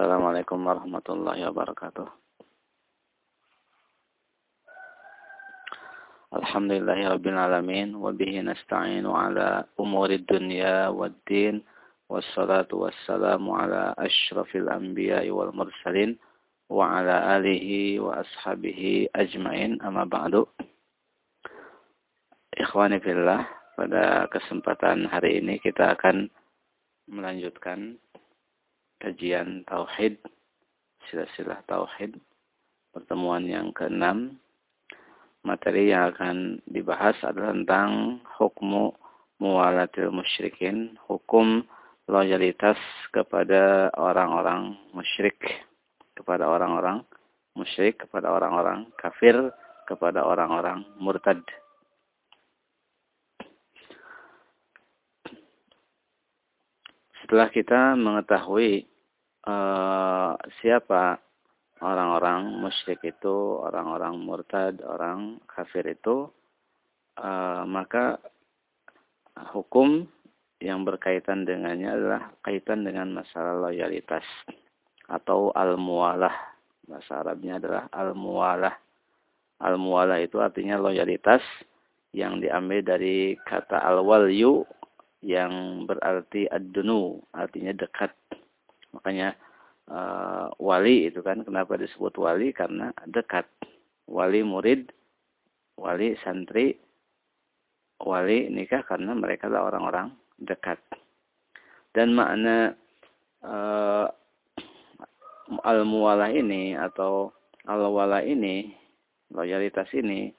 Assalamualaikum warahmatullahi wabarakatuh. Alhamdulillahi rabbil alamin wa bihi nasta'inu ala umuri dunya waddin wassalatu wassalamu ala asyrafil anbiya'i wal mursalin wa ala alihi wa ashabihi ajmain amma ba'du. Ikhwani fillah, pada kesempatan hari ini kita akan melanjutkan kajian tauhid silsilah tauhid pertemuan yang keenam. Materi yang akan dibahas adalah tentang hukum muwalatil musyrikin hukum loyalitas kepada orang-orang musyrik kepada orang-orang musyrik kepada orang-orang kafir kepada orang-orang murtad. Setelah kita mengetahui uh, siapa orang-orang musyrik itu, orang-orang murtad, orang kafir itu, uh, maka hukum yang berkaitan dengannya adalah kaitan dengan masalah loyalitas atau al-muwalah. Bahasa Arabnya adalah al-muwalah. Al-muwalah itu artinya loyalitas yang diambil dari kata al-walyu yang berarti ad-dunu, artinya dekat Makanya uh, wali itu kan kenapa disebut wali karena dekat. Wali murid, wali santri, wali nikah karena mereka adalah orang-orang dekat. Dan makna uh, al-muwalah ini atau al-wala ini, loyalitas ini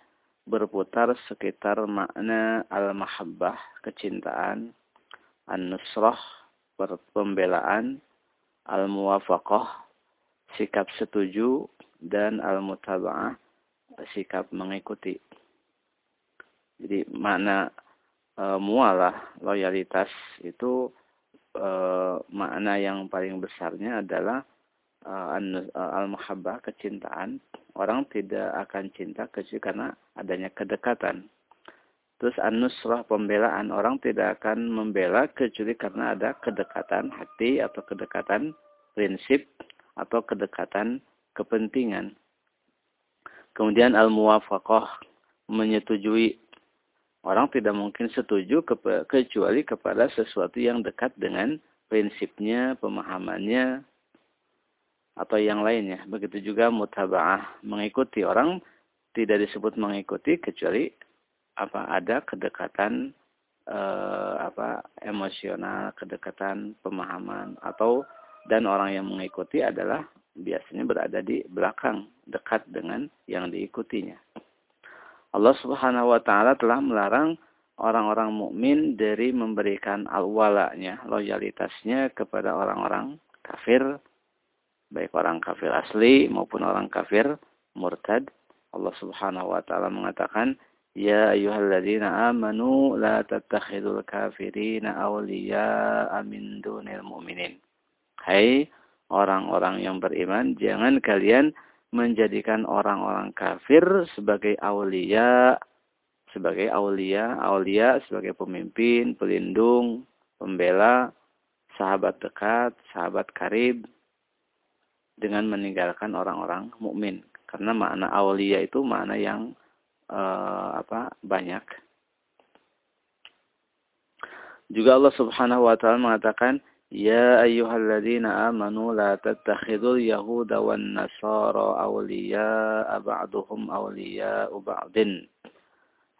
berputar sekitar makna al-mahabbah, kecintaan, an-nusrah, pembelaan, al-muwafaqah, sikap setuju, dan al-mutaba'ah, sikap mengikuti. Jadi makna e, mualah, loyalitas itu e, makna yang paling besarnya adalah e, al-muhabbah, kecintaan. Orang tidak akan cinta kecuali karena adanya kedekatan. Terus an-nusrah pembelaan orang tidak akan membela kecuali karena ada kedekatan hati atau kedekatan prinsip atau kedekatan kepentingan. Kemudian al-muwafaqah menyetujui orang tidak mungkin setuju kecuali kepada sesuatu yang dekat dengan prinsipnya, pemahamannya atau yang lainnya. Begitu juga mutaba'ah mengikuti orang tidak disebut mengikuti kecuali apa ada kedekatan eh, apa emosional, kedekatan pemahaman atau dan orang yang mengikuti adalah biasanya berada di belakang dekat dengan yang diikutinya. Allah Subhanahu wa taala telah melarang orang-orang mukmin dari memberikan al-walanya, loyalitasnya kepada orang-orang kafir, baik orang kafir asli maupun orang kafir murtad. Allah Subhanahu wa taala mengatakan, يا أيها الذين آمنوا لا تتخذوا الكافرين أولياء من دون المؤمنين Hai orang-orang yang beriman, jangan kalian menjadikan orang-orang kafir sebagai aulia, sebagai aulia, aulia sebagai pemimpin, pelindung, pembela, sahabat dekat, sahabat karib, dengan meninggalkan orang-orang mukmin. Karena makna aulia itu makna yang uh, apa banyak. Juga Allah Subhanahu wa taala mengatakan, "Ya ayyuhalladzina amanu la tattakhidul yahuda wan nasara awliya'a ba'duhum awliya'u ba'din."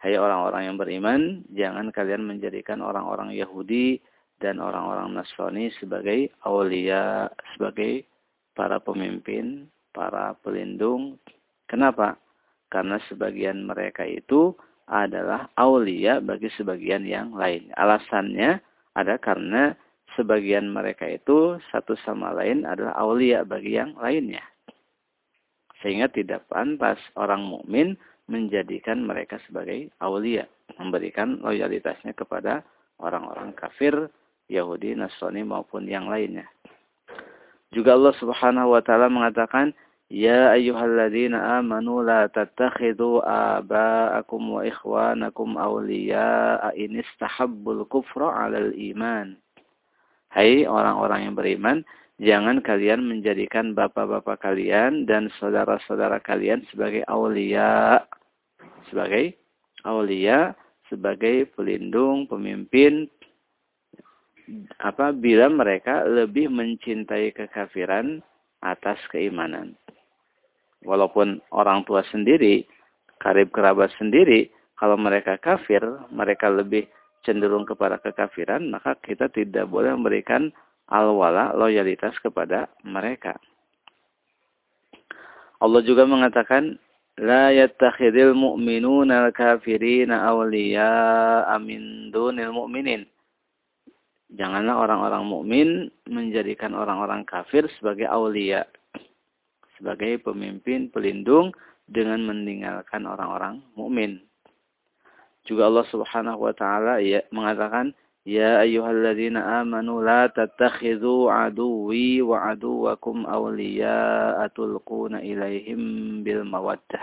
Hai orang-orang yang beriman, jangan kalian menjadikan orang-orang Yahudi dan orang-orang Nasrani sebagai awliya, sebagai para pemimpin, para pelindung. Kenapa? Karena sebagian mereka itu adalah aulia bagi sebagian yang lain. Alasannya ada karena sebagian mereka itu satu sama lain adalah aulia bagi yang lainnya. Sehingga tidak pantas orang mukmin menjadikan mereka sebagai aulia, memberikan loyalitasnya kepada orang-orang kafir, Yahudi, Nasrani maupun yang lainnya. Juga Allah Subhanahu wa taala mengatakan يا أيها الذين آمنوا لا تتخذوا آباءكم وإخوانكم أولياء إن استحبوا الكفر على الإيمان Hai orang-orang yang beriman, jangan kalian menjadikan bapak-bapak kalian dan saudara-saudara kalian sebagai aulia. Sebagai aulia, sebagai pelindung, pemimpin, apabila mereka lebih mencintai kekafiran atas keimanan. Walaupun orang tua sendiri, karib kerabat sendiri, kalau mereka kafir, mereka lebih cenderung kepada kekafiran, maka kita tidak boleh memberikan al-wala, loyalitas kepada mereka. Allah juga mengatakan, La yattakhidil mu'minuna al-kafirina awliya'a min dunil mu'minin. Janganlah orang-orang mukmin menjadikan orang-orang kafir sebagai aulia, sebagai pemimpin pelindung dengan meninggalkan orang-orang mukmin. Juga Allah Subhanahu wa taala ya mengatakan Ya ayyuhalladzina amanu la tattakhidhu aduwwi wa aduwakum awliya'a tulquna ilaihim bil mawaddah.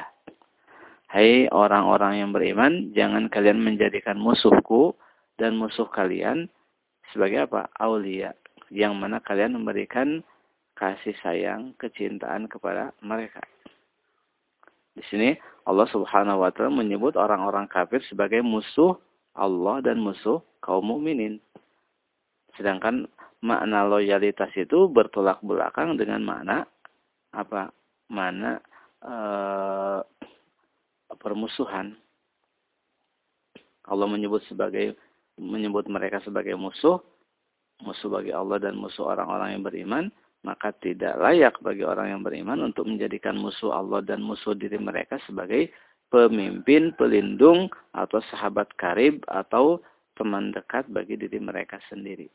Hai orang-orang yang beriman, jangan kalian menjadikan musuhku dan musuh kalian sebagai apa? Aulia. Yang mana kalian memberikan kasih sayang, kecintaan kepada mereka. Di sini Allah Subhanahu wa taala menyebut orang-orang kafir sebagai musuh Allah dan musuh kaum mukminin. Sedangkan makna loyalitas itu bertolak belakang dengan makna apa? Mana e, permusuhan. Allah menyebut sebagai menyebut mereka sebagai musuh, musuh bagi Allah dan musuh orang-orang yang beriman, maka tidak layak bagi orang yang beriman untuk menjadikan musuh Allah dan musuh diri mereka sebagai pemimpin, pelindung, atau sahabat karib, atau teman dekat bagi diri mereka sendiri.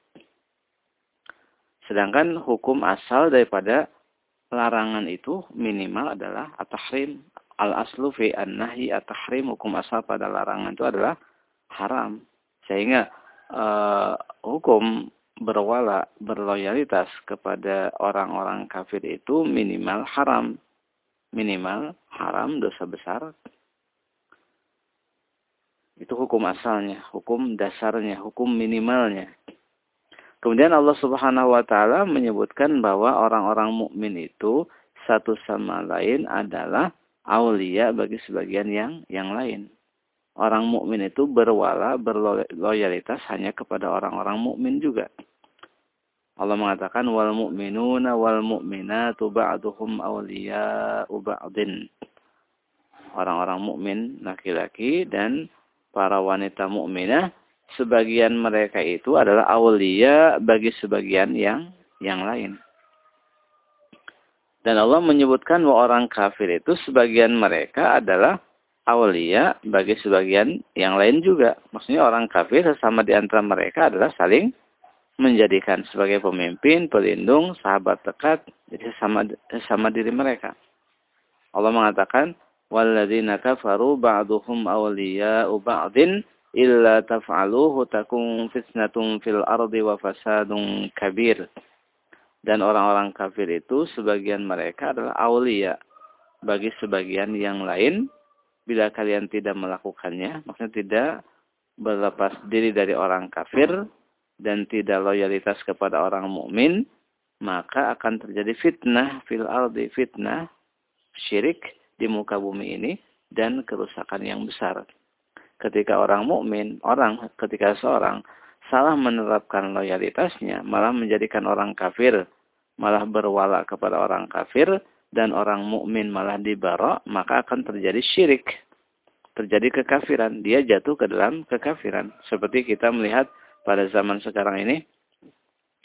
Sedangkan hukum asal daripada larangan itu minimal adalah at-tahrim. Al-aslu fi an-nahi at-tahrim. Hukum asal pada larangan itu adalah haram. Sehingga uh, hukum berwala, berloyalitas kepada orang-orang kafir itu minimal haram. Minimal haram, dosa besar, itu hukum asalnya, hukum dasarnya, hukum minimalnya. Kemudian Allah Subhanahu wa taala menyebutkan bahwa orang-orang mukmin itu satu sama lain adalah aulia bagi sebagian yang yang lain. Orang mukmin itu berwala, berloyalitas hanya kepada orang-orang mukmin juga. Allah mengatakan wal mu'minuna wal mu'minatu ba'duhum awliya'u ba'din. Orang-orang mukmin laki-laki dan para wanita mukminah sebagian mereka itu adalah aulia bagi sebagian yang yang lain. Dan Allah menyebutkan bahwa orang kafir itu sebagian mereka adalah aulia bagi sebagian yang lain juga. Maksudnya orang kafir sesama di antara mereka adalah saling menjadikan sebagai pemimpin, pelindung, sahabat dekat, jadi sama sama diri mereka. Allah mengatakan, kafaru ba'duhum awliya'u ba'din illa taf'aluhu takun fitnatun fil ardi wa fasadun kabir. Dan orang-orang kafir itu sebagian mereka adalah awliya bagi sebagian yang lain bila kalian tidak melakukannya, maksudnya tidak berlepas diri dari orang kafir dan tidak loyalitas kepada orang mukmin, maka akan terjadi fitnah fil ardi fitnah syirik di muka bumi ini dan kerusakan yang besar. Ketika orang mukmin, orang ketika seorang salah menerapkan loyalitasnya, malah menjadikan orang kafir, malah berwala kepada orang kafir dan orang mukmin malah dibarok, maka akan terjadi syirik. Terjadi kekafiran, dia jatuh ke dalam kekafiran. Seperti kita melihat pada zaman sekarang ini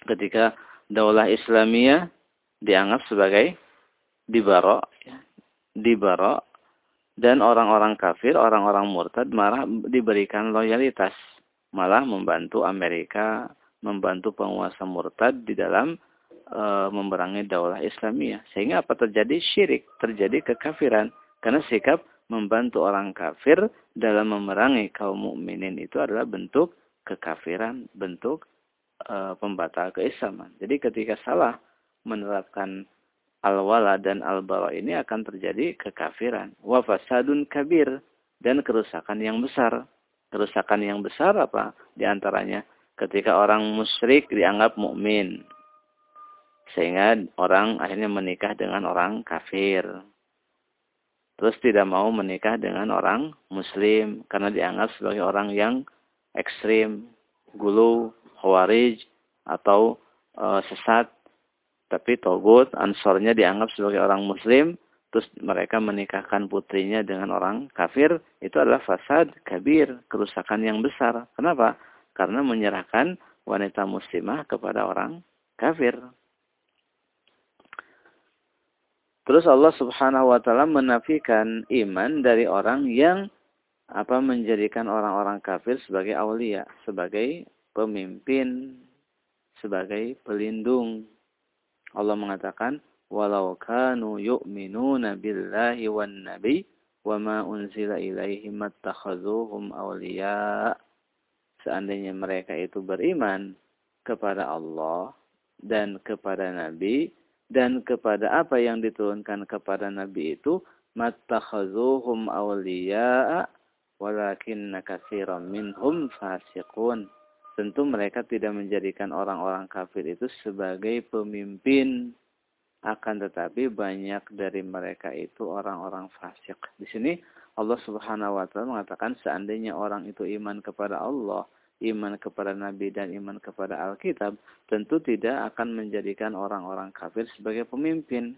ketika daulah Islamiyah dianggap sebagai dibarok dibarok dan orang-orang kafir, orang-orang murtad malah diberikan loyalitas, malah membantu Amerika, membantu penguasa murtad di dalam e, memerangi daulah Islamiyah. Sehingga apa terjadi? Syirik, terjadi kekafiran. Karena sikap membantu orang kafir dalam memerangi kaum mukminin itu adalah bentuk kekafiran, bentuk e, pembatal keislaman. Jadi ketika salah menerapkan al-wala dan al-bara ini akan terjadi kekafiran. Wa fasadun kabir dan kerusakan yang besar. Kerusakan yang besar apa? Di antaranya ketika orang musyrik dianggap mukmin. Sehingga orang akhirnya menikah dengan orang kafir. Terus tidak mau menikah dengan orang muslim karena dianggap sebagai orang yang ekstrim, gulu, khawarij, atau e, sesat. Tapi togut, ansornya dianggap sebagai orang muslim, terus mereka menikahkan putrinya dengan orang kafir, itu adalah fasad kabir, kerusakan yang besar. Kenapa? Karena menyerahkan wanita muslimah kepada orang kafir. Terus Allah Subhanahu wa taala menafikan iman dari orang yang apa menjadikan orang-orang kafir sebagai aulia, sebagai pemimpin, sebagai pelindung. Allah mengatakan, "Walau kanu yu'minuna billahi wan nabi wa ma unzila ilaihim attakhazuhum awliya." Seandainya mereka itu beriman kepada Allah dan kepada nabi dan kepada apa yang diturunkan kepada nabi itu, mattakhazuhum awliya walakinna katsiran minhum fasiqun. Tentu mereka tidak menjadikan orang-orang kafir itu sebagai pemimpin. Akan tetapi banyak dari mereka itu orang-orang fasik. Di sini Allah Subhanahu wa taala mengatakan seandainya orang itu iman kepada Allah, iman kepada Nabi dan iman kepada Alkitab, tentu tidak akan menjadikan orang-orang kafir sebagai pemimpin.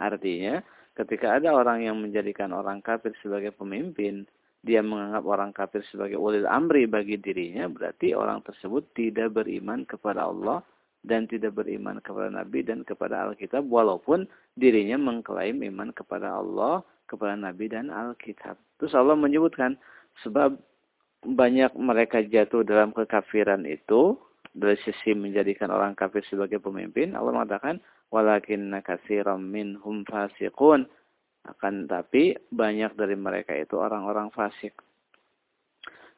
Artinya, ketika ada orang yang menjadikan orang kafir sebagai pemimpin, dia menganggap orang kafir sebagai ulil amri bagi dirinya, berarti orang tersebut tidak beriman kepada Allah dan tidak beriman kepada Nabi dan kepada Alkitab, walaupun dirinya mengklaim iman kepada Allah, kepada Nabi dan Alkitab. Terus Allah menyebutkan, sebab banyak mereka jatuh dalam kekafiran itu, dari sisi menjadikan orang kafir sebagai pemimpin, Allah mengatakan, walakin katsiran minhum fasiqun akan tapi banyak dari mereka itu orang-orang fasik.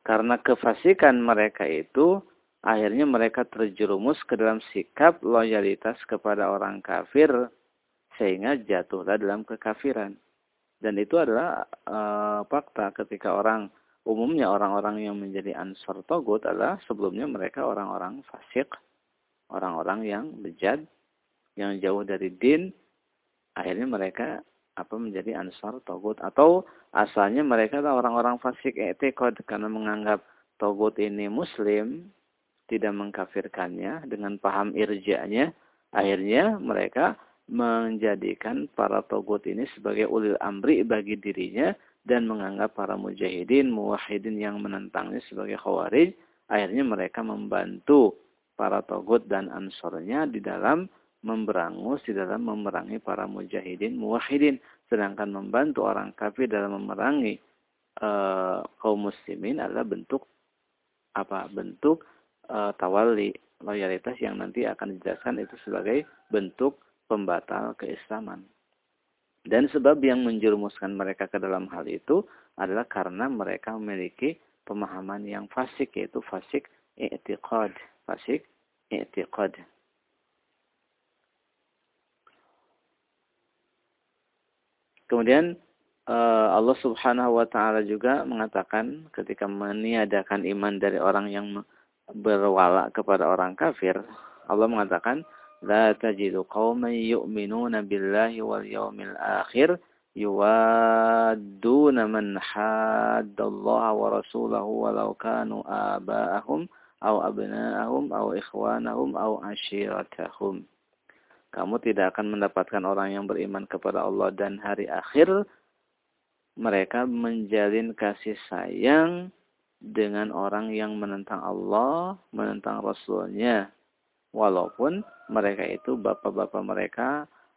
Karena kefasikan mereka itu akhirnya mereka terjerumus ke dalam sikap loyalitas kepada orang kafir sehingga jatuhlah dalam kekafiran. Dan itu adalah e, fakta ketika orang umumnya orang-orang yang menjadi ansor togut adalah sebelumnya mereka orang-orang fasik, orang-orang yang bejat, yang jauh dari din, akhirnya mereka apa menjadi ansar togut. Atau asalnya mereka adalah orang-orang fasik etikod karena menganggap togut ini muslim tidak mengkafirkannya dengan paham irjanya akhirnya mereka menjadikan para togut ini sebagai ulil amri bagi dirinya dan menganggap para mujahidin, muwahidin yang menentangnya sebagai khawarij akhirnya mereka membantu para togut dan ansornya di dalam memberangus di dalam memerangi para mujahidin muwahhidin. Sedangkan membantu orang kafir dalam memerangi uh, kaum muslimin adalah bentuk apa? Bentuk uh, tawali loyalitas yang nanti akan dijelaskan itu sebagai bentuk pembatal keislaman dan sebab yang menjerumuskan mereka ke dalam hal itu adalah karena mereka memiliki pemahaman yang fasik yaitu fasik i'tiqad. Fasik i'tiqad. Kemudian eh, Allah Subhanahu wa taala juga mengatakan ketika meniadakan iman dari orang yang berwala kepada orang kafir, Allah mengatakan tajidu qauman yu'minuna billahi wal yawmil akhir yuwadduna man haddallaha wa rasulahu walau kanu aba'ahum aw abna'ahum aw ikhwanahum aw ashiratahum kamu tidak akan mendapatkan orang yang beriman kepada Allah dan hari akhir. Mereka menjalin kasih sayang dengan orang yang menentang Allah, menentang Rasulnya. Walaupun mereka itu bapak-bapak mereka,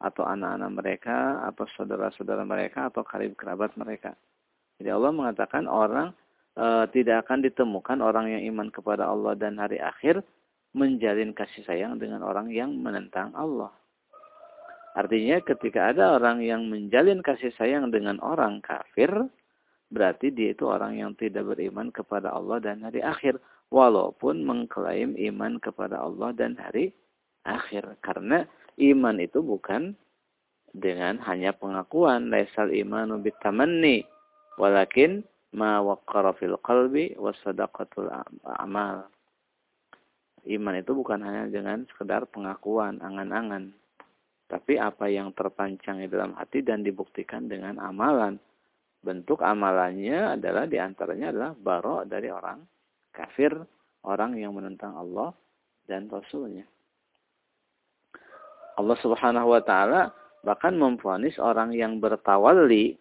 atau anak-anak mereka, atau saudara-saudara mereka, atau karib kerabat mereka. Jadi Allah mengatakan orang e, tidak akan ditemukan orang yang iman kepada Allah dan hari akhir menjalin kasih sayang dengan orang yang menentang Allah. Artinya ketika ada orang yang menjalin kasih sayang dengan orang kafir, berarti dia itu orang yang tidak beriman kepada Allah dan hari akhir. Walaupun mengklaim iman kepada Allah dan hari akhir. Karena iman itu bukan dengan hanya pengakuan. Laisal imanu bitamanni. Walakin ma waqqara fil qalbi wasadaqatul amal. Iman itu bukan hanya dengan sekedar pengakuan, angan-angan tapi apa yang terpancang di dalam hati dan dibuktikan dengan amalan. Bentuk amalannya adalah di antaranya adalah barok dari orang kafir, orang yang menentang Allah dan Rasulnya. Allah Subhanahu wa taala bahkan memfonis orang yang bertawali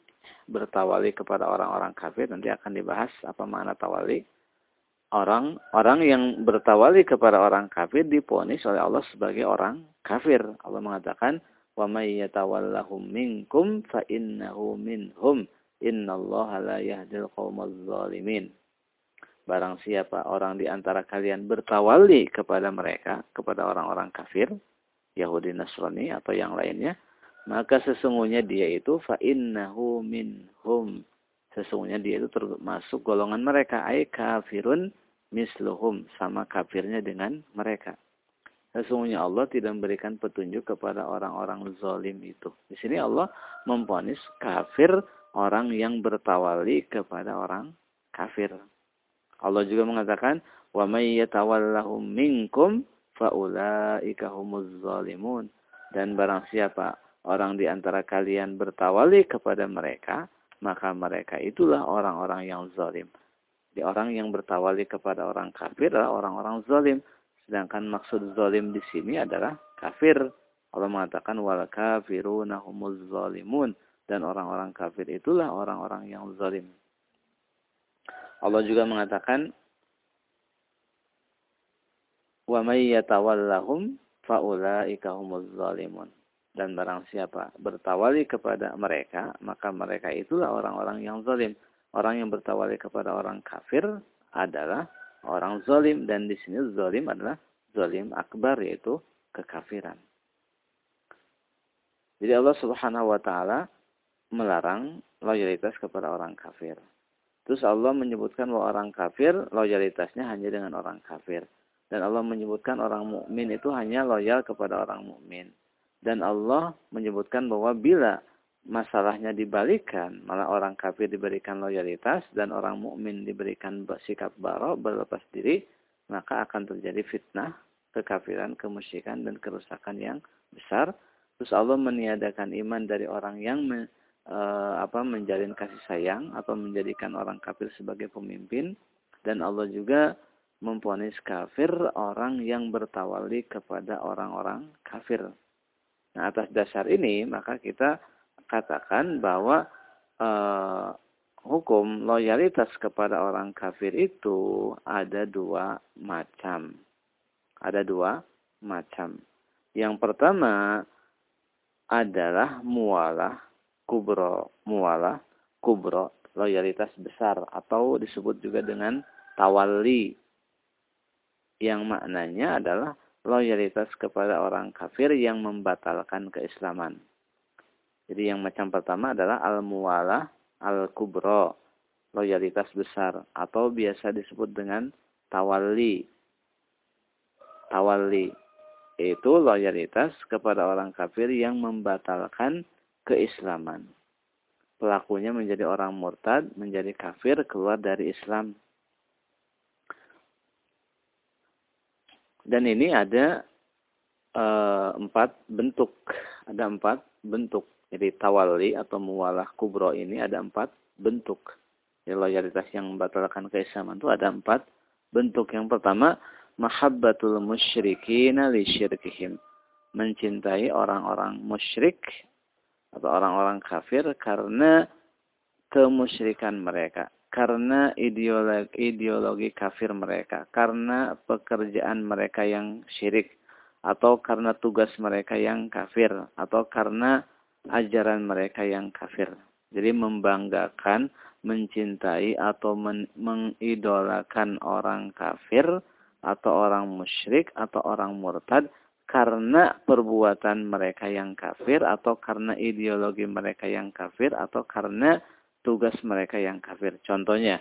bertawali kepada orang-orang kafir nanti akan dibahas apa makna tawali orang orang yang bertawali kepada orang kafir diponis oleh Allah sebagai orang kafir. Allah mengatakan, "Wa may minkum fa innahu minhum. Innallaha la yahdil zalimin." Barang siapa orang di antara kalian bertawali kepada mereka, kepada orang-orang kafir, Yahudi, Nasrani atau yang lainnya, maka sesungguhnya dia itu fa innahu minhum. Sesungguhnya dia itu termasuk golongan mereka ay kafirun misluhum sama kafirnya dengan mereka. Sesungguhnya Allah tidak memberikan petunjuk kepada orang-orang zalim itu. Di sini Allah memponis kafir orang yang bertawali kepada orang kafir. Allah juga mengatakan, "Wa may yatawallahum minkum faulaika humuz zalimun." Dan barang siapa orang di antara kalian bertawali kepada mereka, maka mereka itulah orang-orang yang zalim. Di orang yang bertawali kepada orang kafir adalah orang-orang zalim. Sedangkan maksud zalim di sini adalah kafir. Allah mengatakan wal kafiruna humuz zalimun dan orang-orang kafir itulah orang-orang yang zalim. Allah juga mengatakan wa may yatawallahum faulaika humuz zalimun. Dan barang siapa bertawali kepada mereka, maka mereka itulah orang-orang yang zalim. Orang yang bertawali kepada orang kafir adalah orang zalim dan di sini zalim adalah zalim akbar yaitu kekafiran. Jadi Allah Subhanahu wa taala melarang loyalitas kepada orang kafir. Terus Allah menyebutkan bahwa orang kafir loyalitasnya hanya dengan orang kafir. Dan Allah menyebutkan orang mukmin itu hanya loyal kepada orang mukmin. Dan Allah menyebutkan bahwa bila masalahnya dibalikan, malah orang kafir diberikan loyalitas dan orang mukmin diberikan sikap baro berlepas diri, maka akan terjadi fitnah, kekafiran, kemusyrikan dan kerusakan yang besar. Terus Allah meniadakan iman dari orang yang me, e, apa menjalin kasih sayang atau menjadikan orang kafir sebagai pemimpin dan Allah juga memponis kafir orang yang bertawali kepada orang-orang kafir. Nah, atas dasar ini maka kita katakan bahwa uh, hukum loyalitas kepada orang kafir itu ada dua macam. Ada dua macam. Yang pertama adalah mualah kubro. Mualah kubro, loyalitas besar atau disebut juga dengan tawali. Yang maknanya adalah loyalitas kepada orang kafir yang membatalkan keislaman. Jadi yang macam pertama adalah al-muwalah al-kubro, loyalitas besar atau biasa disebut dengan tawali. Tawali itu loyalitas kepada orang kafir yang membatalkan keislaman. Pelakunya menjadi orang murtad, menjadi kafir, keluar dari Islam. Dan ini ada e, empat bentuk. Ada empat bentuk jadi tawali atau muwalah kubro ini ada empat bentuk. Jadi loyalitas yang membatalkan keislaman itu ada empat bentuk. Yang pertama, mahabbatul musyrikin li syirkihim. Mencintai orang-orang musyrik atau orang-orang kafir karena kemusyrikan mereka. Karena ideologi, ideologi kafir mereka. Karena pekerjaan mereka yang syirik. Atau karena tugas mereka yang kafir. Atau karena ajaran mereka yang kafir. Jadi membanggakan, mencintai atau men mengidolakan orang kafir atau orang musyrik atau orang murtad karena perbuatan mereka yang kafir atau karena ideologi mereka yang kafir atau karena tugas mereka yang kafir. Contohnya,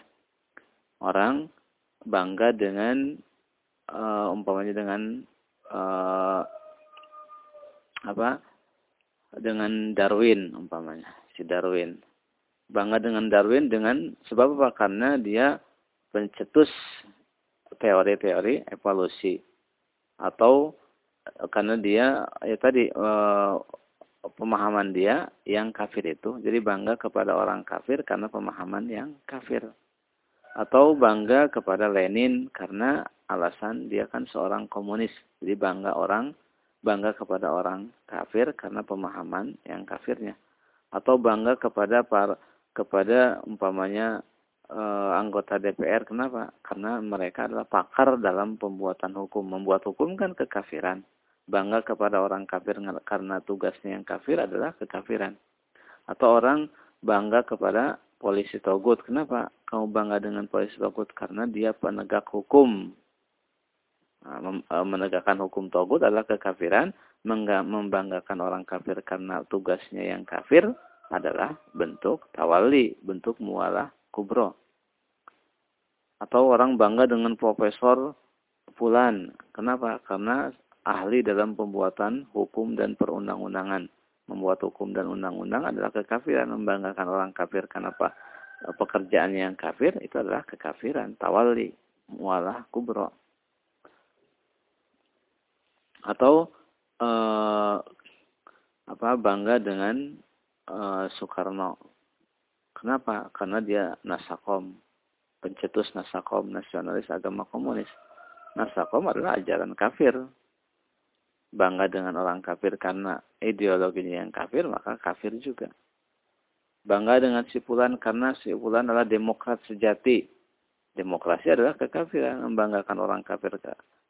orang bangga dengan uh, umpamanya dengan uh, apa? Dengan Darwin umpamanya si Darwin. Bangga dengan Darwin dengan sebab apa? Karena dia pencetus teori-teori evolusi atau karena dia ya tadi e, pemahaman dia yang kafir itu. Jadi bangga kepada orang kafir karena pemahaman yang kafir. Atau bangga kepada Lenin karena alasan dia kan seorang komunis. Jadi bangga orang bangga kepada orang kafir karena pemahaman yang kafirnya. Atau bangga kepada para kepada umpamanya e, anggota DPR kenapa? Karena mereka adalah pakar dalam pembuatan hukum. Membuat hukum kan kekafiran bangga kepada orang kafir karena tugasnya yang kafir adalah kekafiran. Atau orang bangga kepada polisi togut. Kenapa kamu bangga dengan polisi togut? Karena dia penegak hukum. Nah, e, menegakkan hukum togut adalah kekafiran. Membanggakan orang kafir karena tugasnya yang kafir adalah bentuk tawali, bentuk mualah kubro. Atau orang bangga dengan profesor Fulan. Kenapa? Karena ahli dalam pembuatan hukum dan perundang-undangan. Membuat hukum dan undang-undang adalah kekafiran. Membanggakan orang kafir karena apa? Pekerjaan yang kafir itu adalah kekafiran. Tawali. Mualah kubro. Atau eh, apa bangga dengan eh, Soekarno. Kenapa? Karena dia nasakom. Pencetus nasakom, nasionalis agama komunis. Nasakom adalah ajaran kafir bangga dengan orang kafir karena ideologinya yang kafir, maka kafir juga. Bangga dengan si Fulan karena si Fulan adalah demokrat sejati. Demokrasi adalah kekafiran. Membanggakan orang kafir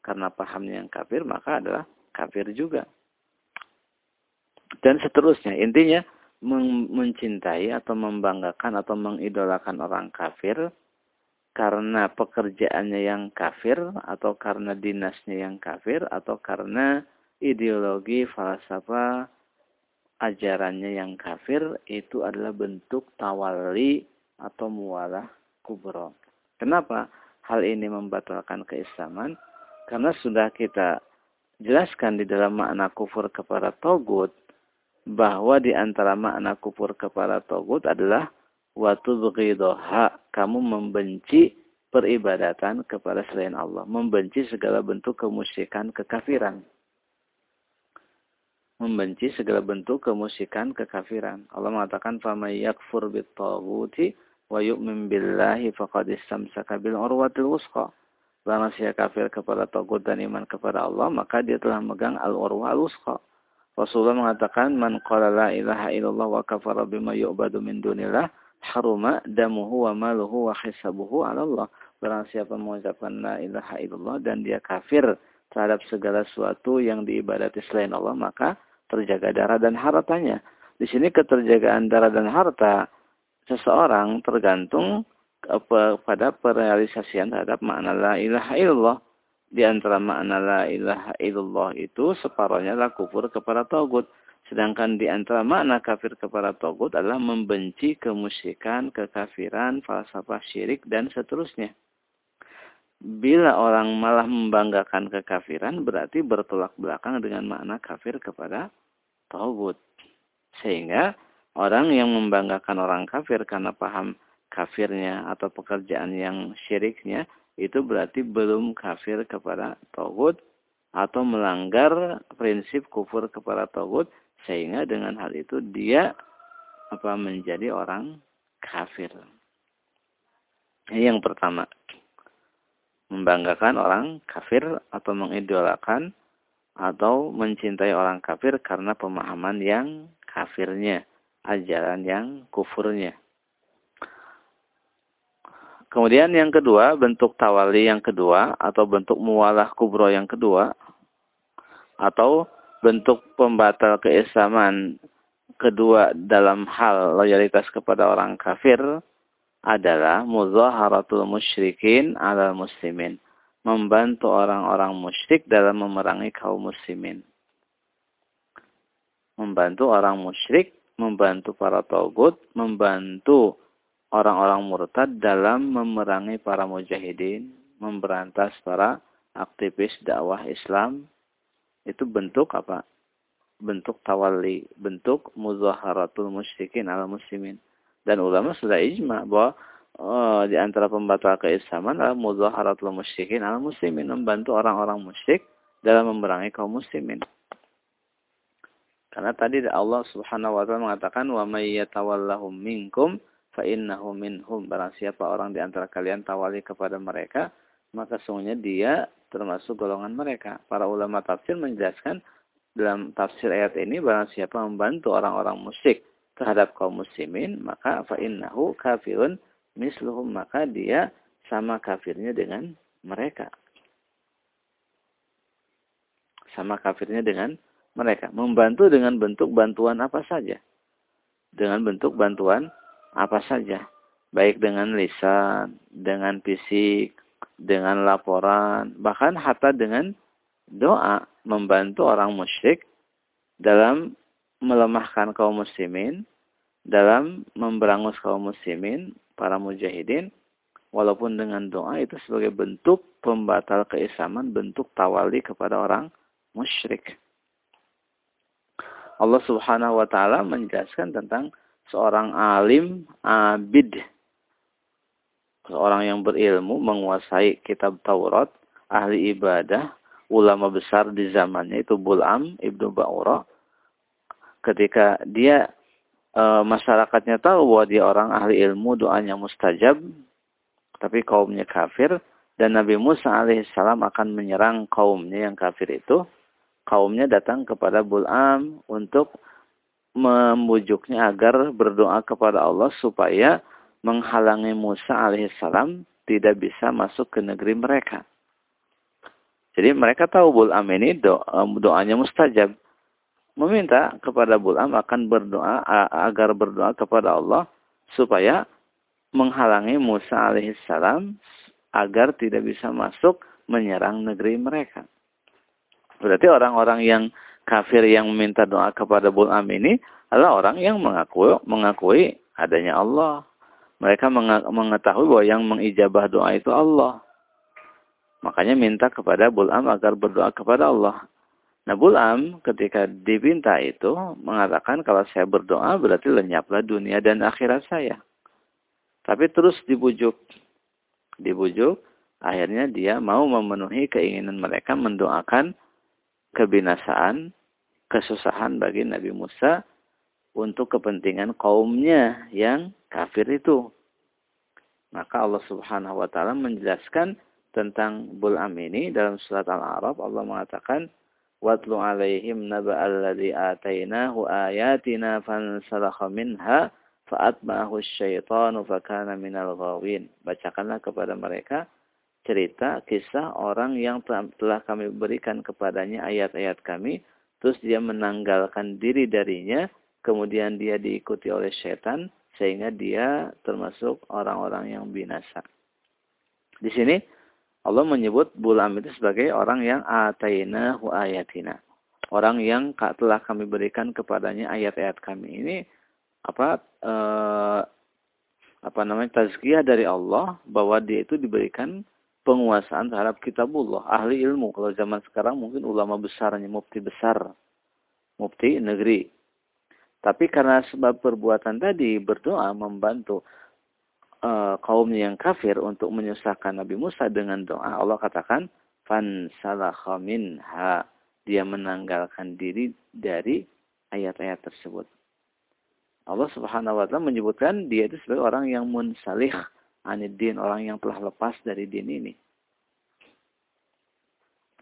karena pahamnya yang kafir, maka adalah kafir juga. Dan seterusnya. Intinya, mencintai atau membanggakan atau mengidolakan orang kafir karena pekerjaannya yang kafir atau karena dinasnya yang kafir atau karena ideologi falsafah ajarannya yang kafir itu adalah bentuk tawali atau mualah kubro. Kenapa hal ini membatalkan keislaman? Karena sudah kita jelaskan di dalam makna kufur kepada togut bahwa di antara makna kufur kepada togut adalah watu begidoha kamu membenci peribadatan kepada selain Allah, membenci segala bentuk kemusyrikan, kekafiran membenci segala bentuk kemusikan kekafiran. Allah mengatakan فَمَنْ يَكْفُرْ بِالطَّاغُوتِ وَيُؤْمِنْ بِاللَّهِ فَقَدْ اسْتَمْسَكَ بِالْعُرْوَةِ الْوُثْقَى Barang siapa kafir kepada Tagut dan iman kepada Allah, maka dia telah megang al-urwa al-wusqa. Rasulullah mengatakan, Man qala la ilaha illallah wa kafara bima yu'badu min dunillah, haruma damuhu wa maluhu wa hisabuhu ala Allah. Barang siapa mengucapkan la ilaha illallah dan dia kafir terhadap segala sesuatu yang diibadati selain Allah, maka terjaga darah dan hartanya. Di sini keterjagaan darah dan harta seseorang tergantung pada perealisasian terhadap makna la ilaha illallah. Di antara makna la ilaha illallah itu separohnya adalah kufur kepada Togut. Sedangkan di antara makna kafir kepada Togut adalah membenci kemusyrikan, kekafiran, falsafah syirik, dan seterusnya. Bila orang malah membanggakan kekafiran, berarti bertolak belakang dengan makna kafir kepada tauhid. Sehingga orang yang membanggakan orang kafir karena paham kafirnya atau pekerjaan yang syiriknya itu berarti belum kafir kepada tauhid atau melanggar prinsip kufur kepada tauhid sehingga dengan hal itu dia apa menjadi orang kafir. Ini yang pertama. Membanggakan orang kafir atau mengidolakan atau mencintai orang kafir karena pemahaman yang kafirnya, ajaran yang kufurnya. Kemudian yang kedua, bentuk tawali yang kedua atau bentuk mualah kubro yang kedua atau bentuk pembatal keislaman kedua dalam hal loyalitas kepada orang kafir adalah muzaharatul musyrikin ala muslimin membantu orang-orang musyrik dalam memerangi kaum muslimin. Membantu orang musyrik, membantu para togut, membantu orang-orang murtad dalam memerangi para mujahidin, memberantas para aktivis dakwah Islam. Itu bentuk apa? Bentuk tawali, bentuk muzaharatul musyrikin ala muslimin. Dan ulama sudah ijma bahwa oh, di antara pembatal keislaman adalah muzaharatul musyrikin al muslimin membantu orang-orang musyrik dalam memerangi kaum muslimin. Karena tadi Allah Subhanahu wa taala mengatakan wa may yatawallahum minkum fa innahu minhum. Barang siapa orang di antara kalian tawali kepada mereka, maka sungguhnya dia termasuk golongan mereka. Para ulama tafsir menjelaskan dalam tafsir ayat ini barang siapa membantu orang-orang musyrik terhadap kaum muslimin, maka fa innahu kafirun misluhum, maka dia sama kafirnya dengan mereka. Sama kafirnya dengan mereka. Membantu dengan bentuk bantuan apa saja. Dengan bentuk bantuan apa saja. Baik dengan lisan, dengan fisik, dengan laporan, bahkan hatta dengan doa membantu orang musyrik dalam melemahkan kaum muslimin, dalam memberangus kaum muslimin, para mujahidin, walaupun dengan doa itu sebagai bentuk pembatal keislaman, bentuk tawali kepada orang musyrik. Allah Subhanahu wa taala menjelaskan tentang seorang alim abid seorang yang berilmu menguasai kitab Taurat ahli ibadah ulama besar di zamannya itu Bul'am ibnu Ba'ura. Ketika dia e, masyarakatnya tahu bahwa dia orang ahli ilmu doanya mustajab tapi kaumnya kafir dan Nabi Musa alaihissalam akan menyerang kaumnya yang kafir itu kaumnya datang kepada Bul'am untuk membujuknya agar berdoa kepada Allah supaya menghalangi Musa alaihissalam tidak bisa masuk ke negeri mereka. Jadi mereka tahu Bul'am ini doa, doanya mustajab. Meminta kepada Bul'am akan berdoa agar berdoa kepada Allah supaya menghalangi Musa alaihissalam agar tidak bisa masuk menyerang negeri mereka. Berarti orang-orang yang kafir yang meminta doa kepada Bul'am ini adalah orang yang mengakui, mengakui adanya Allah. Mereka mengetahui bahwa yang mengijabah doa itu Allah. Makanya minta kepada Bul'am agar berdoa kepada Allah. Nah Bul'am ketika diminta itu mengatakan kalau saya berdoa berarti lenyaplah dunia dan akhirat saya. Tapi terus dibujuk. Dibujuk. Akhirnya dia mau memenuhi keinginan mereka mendoakan kebinasaan, kesusahan bagi Nabi Musa untuk kepentingan kaumnya yang kafir itu. Maka Allah Subhanahu wa taala menjelaskan tentang Bul'am ini dalam surat Al-A'raf Allah mengatakan watlu alaihim naba alladhi atainahu ayatina fansalakha minha fa'atba'ahu syaitanu fakana minal ghawin. Bacakanlah kepada mereka cerita kisah orang yang telah kami berikan kepadanya ayat-ayat kami, terus dia menanggalkan diri darinya, kemudian dia diikuti oleh setan, sehingga dia termasuk orang-orang yang binasa. Di sini Allah menyebut Bulam itu sebagai orang yang ataina hu ayatina. Orang yang telah kami berikan kepadanya ayat-ayat kami. Ini apa eh, apa namanya tazkiyah dari Allah bahwa dia itu diberikan penguasaan terhadap kitabullah, ahli ilmu. Kalau zaman sekarang mungkin ulama besarnya, mufti besar, mufti negeri. Tapi karena sebab perbuatan tadi berdoa membantu uh, kaum yang kafir untuk menyusahkan Nabi Musa dengan doa, Allah katakan fan minha. Dia menanggalkan diri dari ayat-ayat tersebut. Allah Subhanahu wa taala menyebutkan dia itu sebagai orang yang munsalih anidin, orang yang telah lepas dari din ini.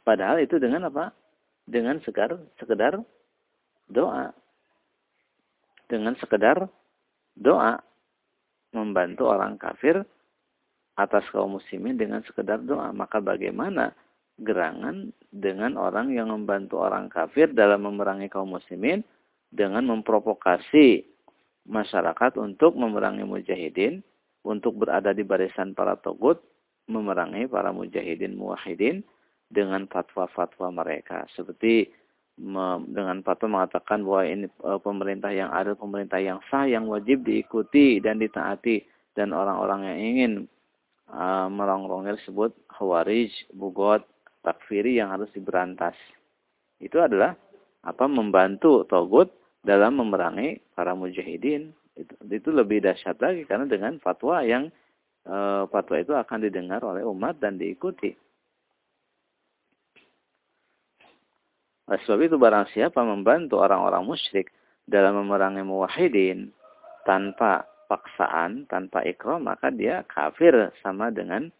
Padahal itu dengan apa? Dengan sekedar, sekedar doa. Dengan sekedar doa. Membantu orang kafir atas kaum muslimin dengan sekedar doa. Maka bagaimana gerangan dengan orang yang membantu orang kafir dalam memerangi kaum muslimin dengan memprovokasi masyarakat untuk memerangi mujahidin untuk berada di barisan para togut, memerangi para mujahidin muwahidin dengan fatwa-fatwa mereka. Seperti dengan fatwa mengatakan bahwa ini e, pemerintah yang ada, pemerintah yang sah, yang wajib diikuti dan ditaati. Dan orang-orang yang ingin uh, merongrongnya disebut khawarij, bugot, takfiri yang harus diberantas. Itu adalah apa membantu togut dalam memerangi para mujahidin itu, itu lebih dahsyat lagi karena dengan fatwa yang e, fatwa itu akan didengar oleh umat dan diikuti. Oleh sebab itu barang siapa membantu orang-orang musyrik dalam memerangi muwahhidin tanpa paksaan, tanpa ikram, maka dia kafir sama dengan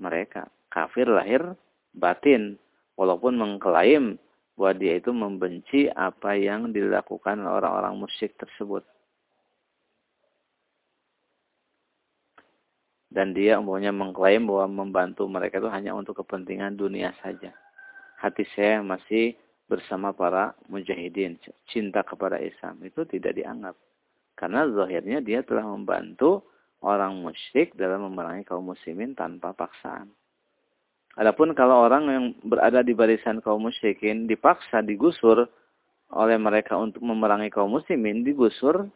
mereka. Kafir lahir batin. Walaupun mengklaim bahwa dia itu membenci apa yang dilakukan orang-orang musyrik tersebut. Dan dia umumnya mengklaim bahwa membantu mereka itu hanya untuk kepentingan dunia saja. Hati saya masih bersama para mujahidin, cinta kepada Islam itu tidak dianggap. Karena zahirnya dia telah membantu orang musyrik dalam memerangi kaum muslimin tanpa paksaan. Adapun kalau orang yang berada di barisan kaum musyrikin dipaksa digusur oleh mereka untuk memerangi kaum muslimin digusur,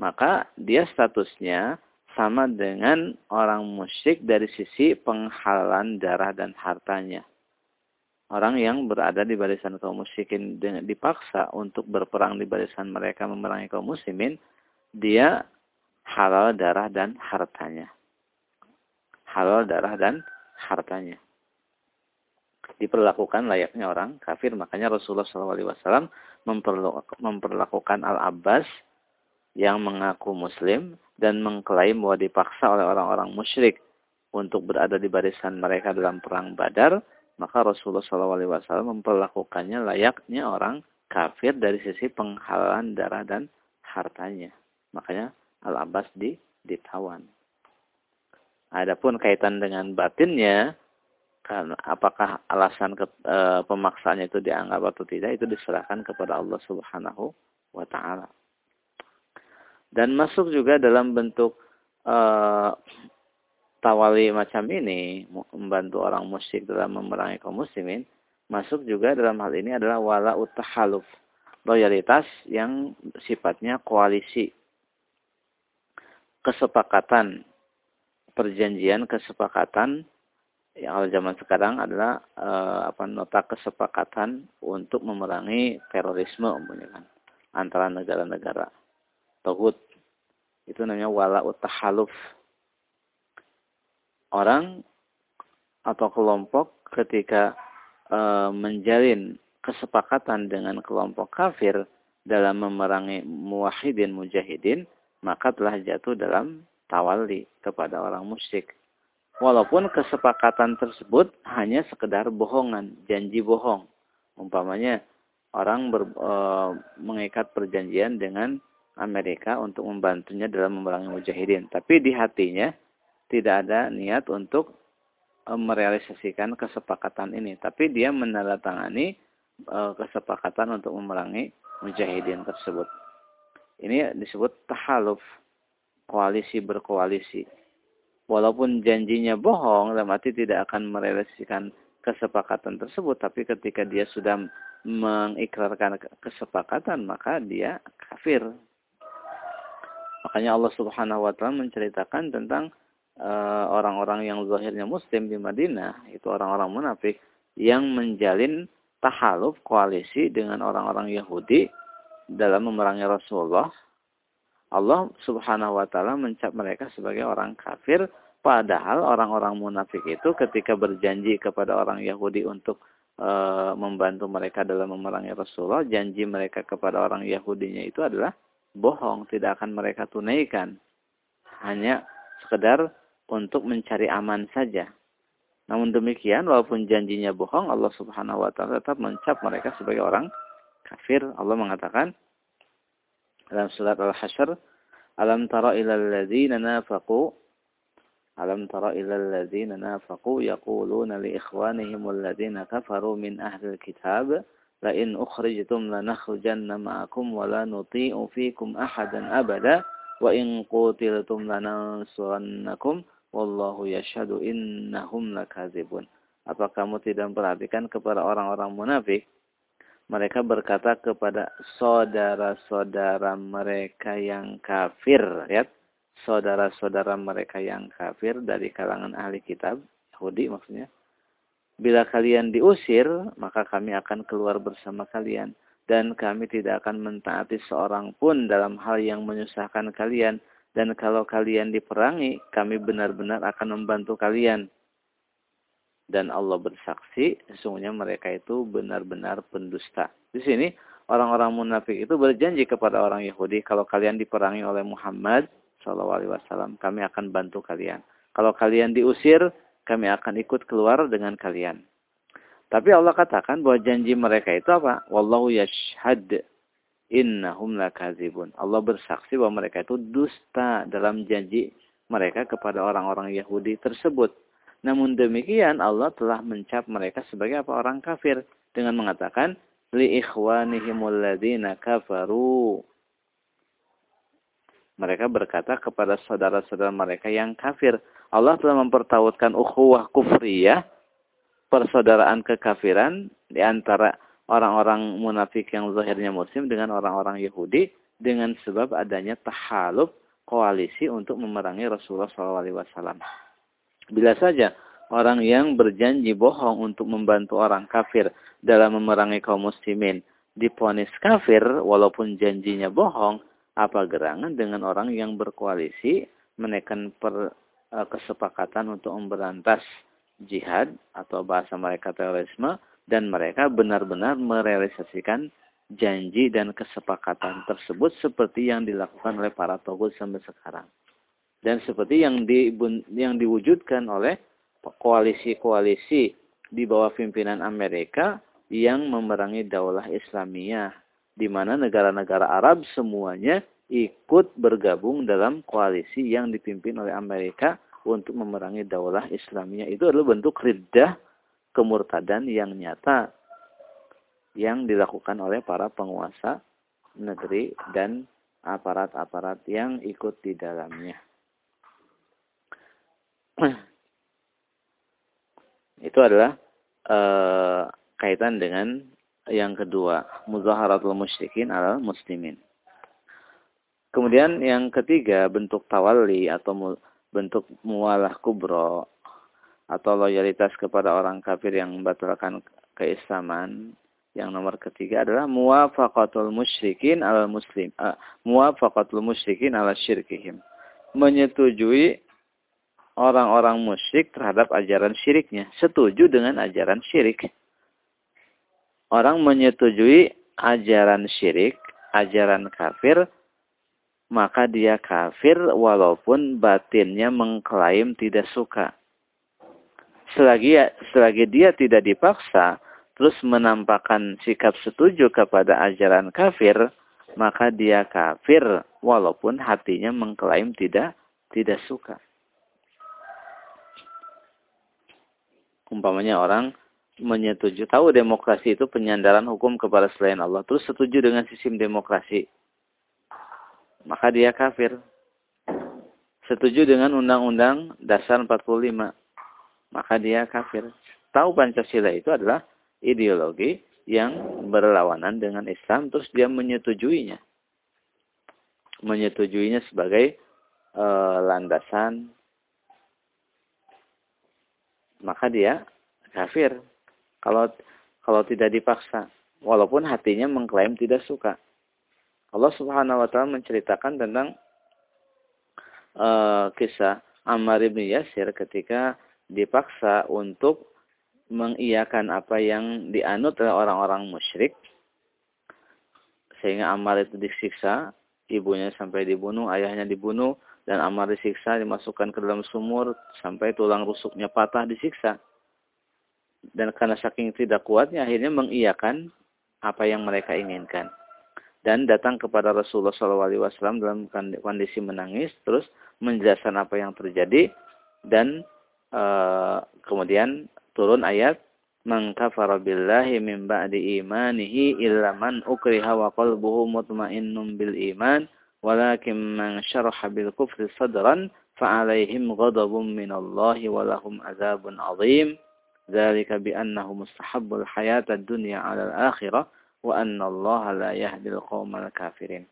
maka dia statusnya sama dengan orang musyrik dari sisi penghalalan darah dan hartanya orang yang berada di barisan kaum musyrikin dipaksa untuk berperang di barisan mereka memerangi kaum muslimin, dia halal darah dan hartanya. Halal darah dan hartanya. Diperlakukan layaknya orang kafir. Makanya Rasulullah SAW memperlakukan Al-Abbas yang mengaku muslim dan mengklaim bahwa dipaksa oleh orang-orang musyrik untuk berada di barisan mereka dalam perang badar maka Rasulullah SAW memperlakukannya layaknya orang kafir dari sisi penghalalan darah dan hartanya. Makanya Al-Abbas di, ditawan. Adapun kaitan dengan batinnya, kan apakah alasan ke, e, pemaksaannya itu dianggap atau tidak itu diserahkan kepada Allah Subhanahu wa taala. Dan masuk juga dalam bentuk e, tawali macam ini membantu orang musyrik dalam memerangi kaum muslimin masuk juga dalam hal ini adalah wala utahaluf loyalitas yang sifatnya koalisi. Kesepakatan perjanjian kesepakatan yang kalau zaman sekarang adalah e, apa nota kesepakatan untuk memerangi terorisme umumnya kan antara negara-negara togut. Itu namanya wala utahaluf orang atau kelompok ketika e, menjalin kesepakatan dengan kelompok kafir dalam memerangi muwahidin mujahidin, maka telah jatuh dalam tawali kepada orang musyrik. Walaupun kesepakatan tersebut hanya sekedar bohongan, janji bohong. Umpamanya orang ber, e, mengikat perjanjian dengan Amerika untuk membantunya dalam memerangi mujahidin. Tapi di hatinya tidak ada niat untuk e, merealisasikan kesepakatan ini. Tapi dia menandatangani e, kesepakatan untuk memerangi mujahidin tersebut. Ini disebut tahaluf, koalisi berkoalisi. Walaupun janjinya bohong, dalam arti tidak akan merealisasikan kesepakatan tersebut, tapi ketika dia sudah mengikrarkan kesepakatan, maka dia kafir. Makanya Allah Subhanahu wa taala menceritakan tentang Eh, orang-orang yang zahirnya muslim di Madinah, itu orang-orang munafik yang menjalin tahaluf koalisi dengan orang-orang Yahudi dalam memerangi Rasulullah. Allah Subhanahu wa taala mencap mereka sebagai orang kafir padahal orang-orang munafik itu ketika berjanji kepada orang Yahudi untuk e, membantu mereka dalam memerangi Rasulullah, janji mereka kepada orang Yahudinya itu adalah bohong, tidak akan mereka tunaikan. Hanya sekedar untuk mencari aman saja. Namun demikian, walaupun janjinya bohong, Allah subhanahu wa ta'ala tetap mencap mereka sebagai orang kafir. Allah mengatakan dalam surat Al-Hashr, Alam tara ila alladhina nafaqu Alam tara ila alladhina nafaqu yaquluna li ikhwanihim alladhina kafaru min ahli kitab la in ukhrijtum lanakhrujanna ma'akum wa la nuti'u fikum ahadan abada wa in qutiltum lanansurannakum Wallahu yashhadu innahum lakadzibun. Apa kamu tidak memperhatikan kepada orang-orang munafik? Mereka berkata kepada saudara-saudara mereka yang kafir, ya. Saudara-saudara mereka yang kafir dari kalangan ahli kitab, Yahudi maksudnya. Bila kalian diusir, maka kami akan keluar bersama kalian. Dan kami tidak akan mentaati seorang pun dalam hal yang menyusahkan kalian dan kalau kalian diperangi, kami benar-benar akan membantu kalian. dan Allah bersaksi sesungguhnya mereka itu benar-benar pendusta. Di sini orang-orang munafik itu berjanji kepada orang Yahudi kalau kalian diperangi oleh Muhammad Shallallahu kami akan bantu kalian. Kalau kalian diusir kami akan ikut keluar dengan kalian. Tapi Allah katakan bahwa janji mereka itu apa? Wallahu yashhad innahum lakazibun. Allah bersaksi bahwa mereka itu dusta dalam janji mereka kepada orang-orang Yahudi tersebut. Namun demikian Allah telah mencap mereka sebagai apa orang kafir dengan mengatakan li ikhwanihimul ladzina kafaru. Mereka berkata kepada saudara-saudara mereka yang kafir. Allah telah mempertautkan ukhuwah kufriyah, persaudaraan kekafiran di antara orang-orang munafik yang zahirnya muslim dengan orang-orang Yahudi dengan sebab adanya tahalub koalisi untuk memerangi Rasulullah SAW. Bila saja orang yang berjanji bohong untuk membantu orang kafir dalam memerangi kaum muslimin diponis kafir walaupun janjinya bohong, apa gerangan dengan orang yang berkoalisi menekan per, uh, kesepakatan untuk memberantas jihad atau bahasa mereka terorisme dan mereka benar-benar merealisasikan janji dan kesepakatan tersebut seperti yang dilakukan oleh para togut sampai sekarang. Dan seperti yang di yang diwujudkan oleh koalisi-koalisi di bawah pimpinan Amerika yang memerangi daulah Islamiyah di mana negara-negara Arab semuanya ikut bergabung dalam koalisi yang dipimpin oleh Amerika untuk memerangi daulah Islamiyah itu adalah bentuk riddah kemurtadan yang nyata yang dilakukan oleh para penguasa negeri dan aparat-aparat yang ikut di dalamnya. itu adalah e, kaitan dengan yang kedua, muzaharatul musyrikin ala muslimin. Kemudian yang ketiga, bentuk tawali atau bentuk mualah kubro atau loyalitas kepada orang kafir yang membatalkan keislaman. Yang nomor ketiga adalah muwafaqatul musyrikin ala muslim. Uh, muwafaqatul musyrikin ala syirkihim. Menyetujui orang-orang musyrik terhadap ajaran syiriknya. Setuju dengan ajaran syirik. Orang menyetujui ajaran syirik, ajaran kafir, maka dia kafir walaupun batinnya mengklaim tidak suka. Selagi, selagi dia tidak dipaksa, terus menampakkan sikap setuju kepada ajaran kafir, maka dia kafir walaupun hatinya mengklaim tidak tidak suka. Umpamanya orang menyetujui tahu demokrasi itu penyandaran hukum kepada selain Allah, terus setuju dengan sistem demokrasi, maka dia kafir. Setuju dengan Undang-Undang Dasar 45, maka dia kafir. Tahu Pancasila itu adalah ideologi yang berlawanan dengan Islam, terus dia menyetujuinya. Menyetujuinya sebagai e, landasan maka dia kafir. Kalau kalau tidak dipaksa, walaupun hatinya mengklaim tidak suka. Allah Subhanahu wa taala menceritakan tentang uh, kisah Ammar bin Yasir ketika dipaksa untuk mengiyakan apa yang dianut oleh orang-orang musyrik sehingga Ammar itu disiksa, ibunya sampai dibunuh, ayahnya dibunuh, dan Ammar disiksa, dimasukkan ke dalam sumur sampai tulang rusuknya patah disiksa. Dan karena saking tidak kuatnya akhirnya mengiyakan apa yang mereka inginkan dan datang kepada Rasulullah SAW dalam kondisi menangis, terus menjelaskan apa yang terjadi dan e, kemudian turun ayat mengkafara billahi min ba'di imanihi illa man ukriha wa qalbuhu mutmainnun bil iman walakin man syaraha bil kufri sadran fa'alaihim ghadabun minallahi walahum azabun azim. Dzalika bi annahum mustahabbul hayatad dunya 'alal akhirah wa annallaha la yahdil qaumal kafirin.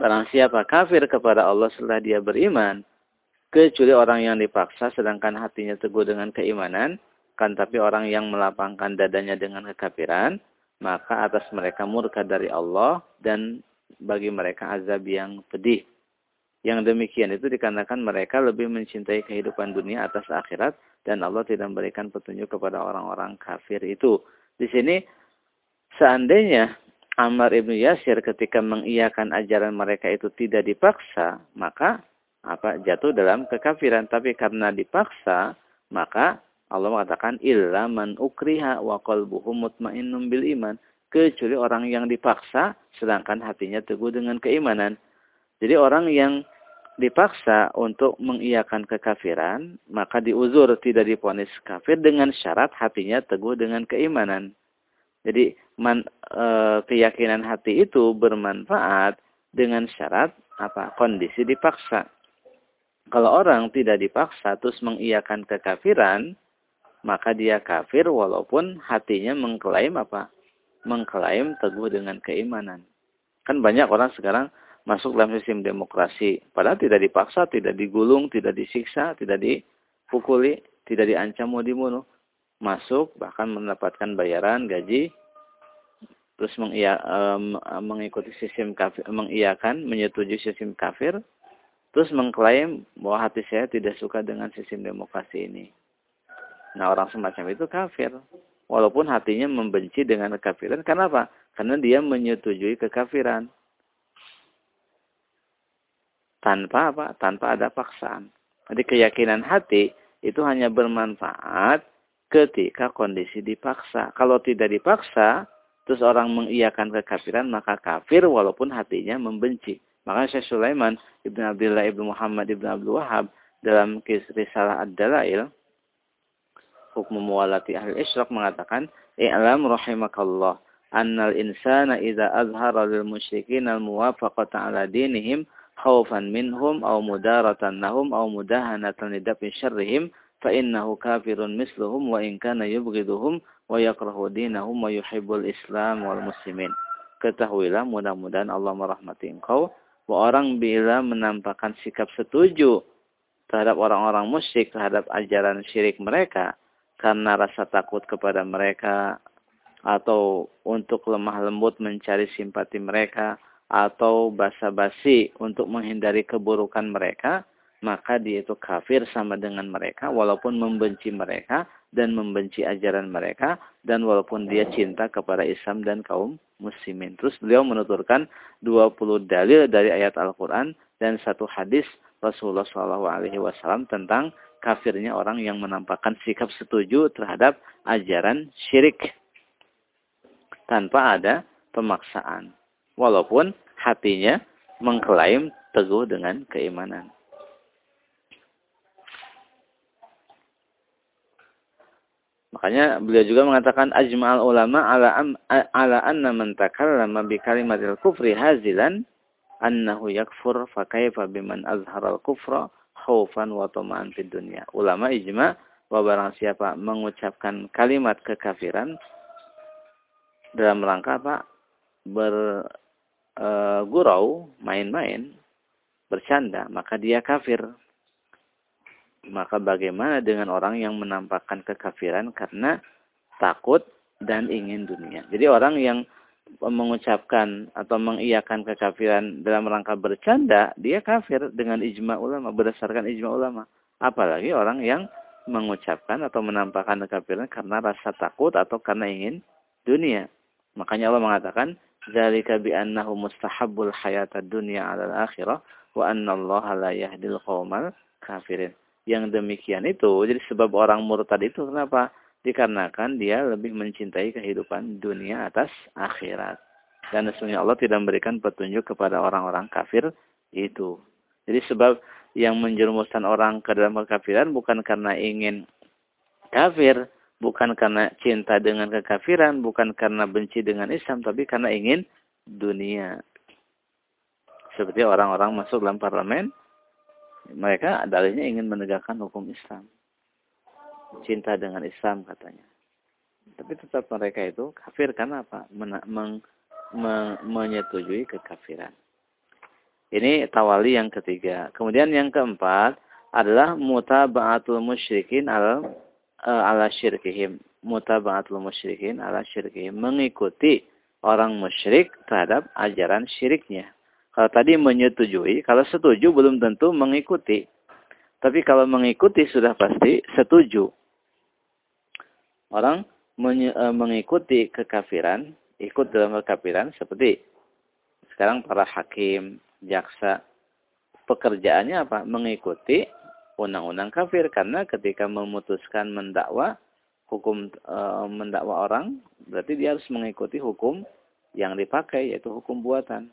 Barang siapa kafir kepada Allah setelah dia beriman, kecuali orang yang dipaksa sedangkan hatinya teguh dengan keimanan, kan tapi orang yang melapangkan dadanya dengan kekafiran, maka atas mereka murka dari Allah dan bagi mereka azab yang pedih. Yang demikian itu dikarenakan mereka lebih mencintai kehidupan dunia atas akhirat dan Allah tidak memberikan petunjuk kepada orang-orang kafir itu. Di sini seandainya Ammar ibnu Yasir ketika mengiyakan ajaran mereka itu tidak dipaksa, maka apa jatuh dalam kekafiran. Tapi karena dipaksa, maka Allah mengatakan illa man ukriha wa qalbuhu mutmainnun bil iman. Kecuali orang yang dipaksa sedangkan hatinya teguh dengan keimanan. Jadi orang yang dipaksa untuk mengiyakan kekafiran, maka diuzur tidak diponis kafir dengan syarat hatinya teguh dengan keimanan. Jadi man, e, keyakinan hati itu bermanfaat dengan syarat apa? Kondisi dipaksa. Kalau orang tidak dipaksa terus mengiyakan kekafiran, maka dia kafir walaupun hatinya mengklaim apa? Mengklaim teguh dengan keimanan. Kan banyak orang sekarang masuk dalam sistem demokrasi. Padahal tidak dipaksa, tidak digulung, tidak disiksa, tidak dipukuli, tidak diancam mau dibunuh. Masuk bahkan mendapatkan bayaran, gaji, terus mengia, mengikuti sistem kafir, mengiyakan, menyetujui sistem kafir, terus mengklaim bahwa hati saya tidak suka dengan sistem demokrasi ini. Nah orang semacam itu kafir. Walaupun hatinya membenci dengan kekafiran. Kenapa? Karena dia menyetujui kekafiran. Tanpa apa? Tanpa ada paksaan. Jadi keyakinan hati itu hanya bermanfaat ketika kondisi dipaksa. Kalau tidak dipaksa, terus orang mengiyakan kekafiran maka kafir walaupun hatinya membenci. Maka Syekh Sulaiman Ibn Abdullah Ibn Muhammad Ibn Abdul Wahab dalam kisah Ad-Dalail hukum muwalati ahli isyraq mengatakan i'lam rahimakallah annal insana idza azhara lil musyrikin al muwafaqata ala dinihim khawfan minhum aw mudaratan lahum aw mudahanatan lidafi syarrihim fa innahu kafirun misluhum wa in kana yubghiduhum wa yakrahu dinahum. Ketahuilah mudah-mudahan Allah merahmati engkau bahwa orang bila menampakkan sikap setuju terhadap orang-orang musyrik terhadap ajaran syirik mereka karena rasa takut kepada mereka atau untuk lemah lembut mencari simpati mereka atau basa-basi untuk menghindari keburukan mereka maka dia itu kafir sama dengan mereka walaupun membenci mereka dan membenci ajaran mereka dan walaupun dia cinta kepada Islam dan kaum muslimin. Terus beliau menuturkan 20 dalil dari ayat Al-Qur'an dan satu hadis Rasulullah SAW tentang kafirnya orang yang menampakkan sikap setuju terhadap ajaran syirik tanpa ada pemaksaan. Walaupun hatinya mengklaim teguh dengan keimanan. Makanya beliau juga mengatakan ajma'al ulama ala am, ala anna man takallama bi kalimatil kufri hazilan annahu yakfur fa kaifa biman azharal kufra khaufan wa tama'an fid dunya. Ulama ijma bahwa barang siapa mengucapkan kalimat kekafiran dalam rangka apa? bergurau, e, main-main, bercanda, maka dia kafir. Maka bagaimana dengan orang yang menampakkan kekafiran karena takut dan ingin dunia. Jadi orang yang mengucapkan atau mengiyakan kekafiran dalam rangka bercanda, dia kafir dengan ijma ulama, berdasarkan ijma ulama. Apalagi orang yang mengucapkan atau menampakkan kekafiran karena rasa takut atau karena ingin dunia. Makanya Allah mengatakan, "Dzalika bi annahu mustahabbul hayatad dunya 'alal akhirah wa anna Allah la yahdil qaumal kafirin." Yang demikian itu, jadi sebab orang murtad itu kenapa? Dikarenakan dia lebih mencintai kehidupan dunia atas akhirat. Dan sesungguhnya Allah tidak memberikan petunjuk kepada orang-orang kafir itu. Jadi sebab yang menjerumuskan orang ke dalam kekafiran bukan karena ingin kafir, bukan karena cinta dengan kekafiran, bukan karena benci dengan Islam, tapi karena ingin dunia. Seperti orang-orang masuk dalam parlemen, mereka dalilnya ingin menegakkan hukum Islam. Cinta dengan Islam katanya. Tapi tetap mereka itu kafir karena apa? Men meng men menyetujui kekafiran. Ini tawali yang ketiga. Kemudian yang keempat adalah mutaba'atul musyrikin ala uh, ala syirkihim. Mutaba'atul musyrikin ala syirkihim. Mengikuti orang musyrik terhadap ajaran syiriknya. Kalau tadi menyetujui, kalau setuju belum tentu mengikuti. Tapi kalau mengikuti sudah pasti setuju. Orang e, mengikuti kekafiran, ikut dalam kekafiran seperti sekarang para hakim, jaksa, pekerjaannya apa? Mengikuti undang-undang kafir karena ketika memutuskan mendakwa hukum e, mendakwa orang berarti dia harus mengikuti hukum yang dipakai yaitu hukum buatan.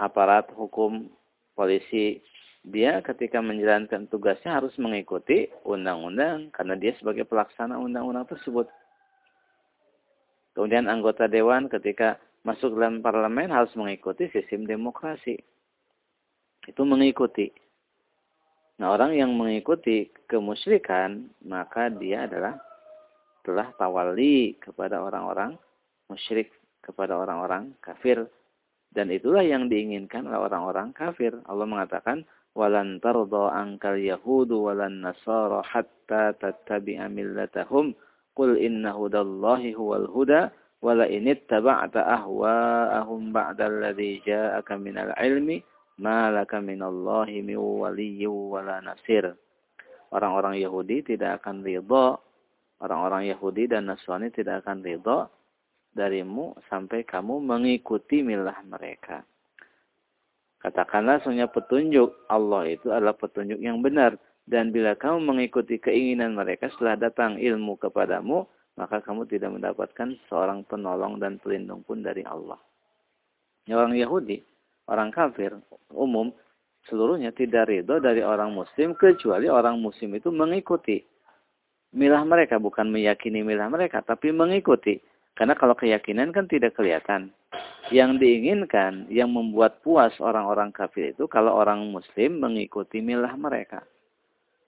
Aparat hukum polisi dia ketika menjalankan tugasnya harus mengikuti undang-undang karena dia sebagai pelaksana undang-undang tersebut. Kemudian anggota dewan ketika masuk dalam parlemen harus mengikuti sistem demokrasi. Itu mengikuti. Nah, orang yang mengikuti kemusyrikan, maka dia adalah telah tawali kepada orang-orang musyrik, kepada orang-orang kafir. Dan itulah yang diinginkan oleh orang-orang kafir. Allah mengatakan, walan tarda ankal yahudu walan nasara hatta tattabi'a millatahum. Qul inna hudallahi huwal huda wala in ittaba'ta ahwa'ahum ba'da alladhi ja'aka minal ilmi ma laka minallahi min waliyyin wala nasir. Orang-orang Yahudi tidak akan ridha. Orang-orang Yahudi dan Nasrani tidak akan ridha darimu sampai kamu mengikuti milah mereka Katakanlah sesungguhnya petunjuk Allah itu adalah petunjuk yang benar. Dan bila kamu mengikuti keinginan mereka setelah datang ilmu kepadamu, maka kamu tidak mendapatkan seorang penolong dan pelindung pun dari Allah. Orang Yahudi, orang kafir, umum, seluruhnya tidak ridho dari orang muslim, kecuali orang muslim itu mengikuti milah mereka, bukan meyakini milah mereka, tapi mengikuti. Karena kalau keyakinan kan tidak kelihatan yang diinginkan, yang membuat puas orang-orang kafir itu kalau orang muslim mengikuti milah mereka.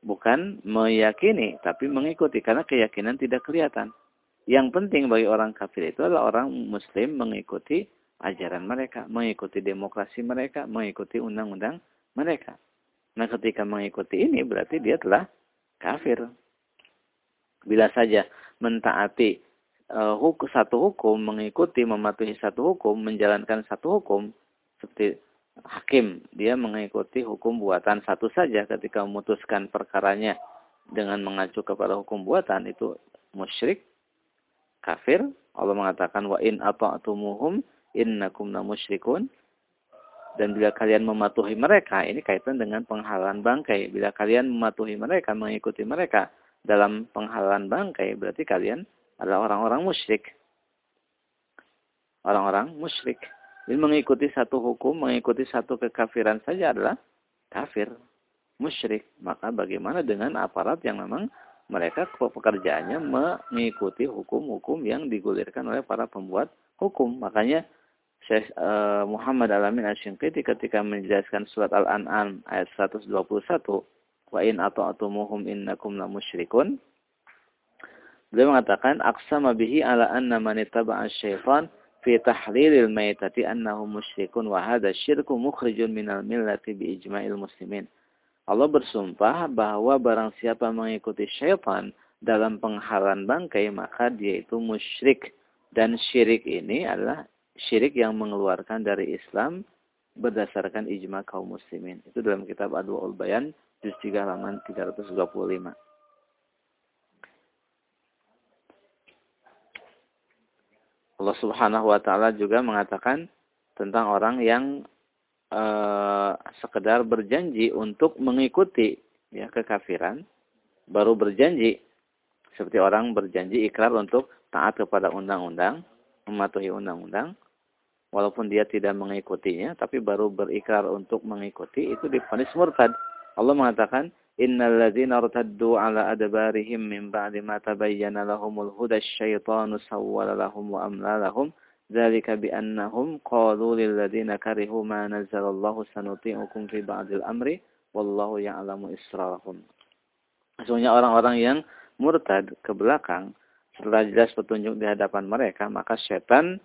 Bukan meyakini, tapi mengikuti. Karena keyakinan tidak kelihatan. Yang penting bagi orang kafir itu adalah orang muslim mengikuti ajaran mereka. Mengikuti demokrasi mereka, mengikuti undang-undang mereka. Nah ketika mengikuti ini berarti dia telah kafir. Bila saja mentaati hukum, satu hukum mengikuti mematuhi satu hukum menjalankan satu hukum seperti hakim dia mengikuti hukum buatan satu saja. Ketika memutuskan perkaranya dengan mengacu kepada hukum buatan itu musyrik kafir. Allah mengatakan wa in ata'tumuhum innakum musyrikun. Dan bila kalian mematuhi mereka ini kaitan dengan penghalalan bangkai. Bila kalian mematuhi mereka mengikuti mereka dalam penghalalan bangkai berarti kalian adalah orang-orang musyrik. Orang-orang musyrik. Jadi mengikuti satu hukum, mengikuti satu kekafiran saja adalah kafir, musyrik. Maka bagaimana dengan aparat yang memang mereka pekerjaannya mengikuti hukum-hukum yang digulirkan oleh para pembuat hukum. Makanya Syekh uh, Muhammad Alamin Asyinqiti ketika menjelaskan surat Al-An'am ayat 121, wa in ata'atumuhum innakum la musyrikun, Beliau mengatakan aqsama bihi ala anna man ittaba'a syaitan fi tahlilil maitati annahu musyrikun wa hadha syirku mukhrijun minal millati bi ijma'il muslimin. Allah bersumpah bahwa barang siapa mengikuti syaitan dalam penghalalan bangkai maka dia itu musyrik dan syirik ini adalah syirik yang mengeluarkan dari Islam berdasarkan ijma kaum muslimin. Itu dalam kitab Adwaul Bayan juz 3 halaman 325. Allah Subhanahu wa taala juga mengatakan tentang orang yang uh, sekedar berjanji untuk mengikuti ya kekafiran baru berjanji seperti orang berjanji ikrar untuk taat kepada undang-undang, mematuhi undang-undang walaupun dia tidak mengikutinya tapi baru berikrar untuk mengikuti itu difonis murtad. Allah mengatakan Innal ladzina irtaddu ala adbarihim min ba'di ma tabayyana lahumul huda asyaitanu sawwala lahum wa amla lahum dzalika bi annahum qalu lil karihu ma nazzalallahu sanuti'ukum fi ba'dil amri wallahu ya'lamu israrahum. Sesungguhnya orang-orang yang murtad ke belakang setelah jelas petunjuk di hadapan mereka maka setan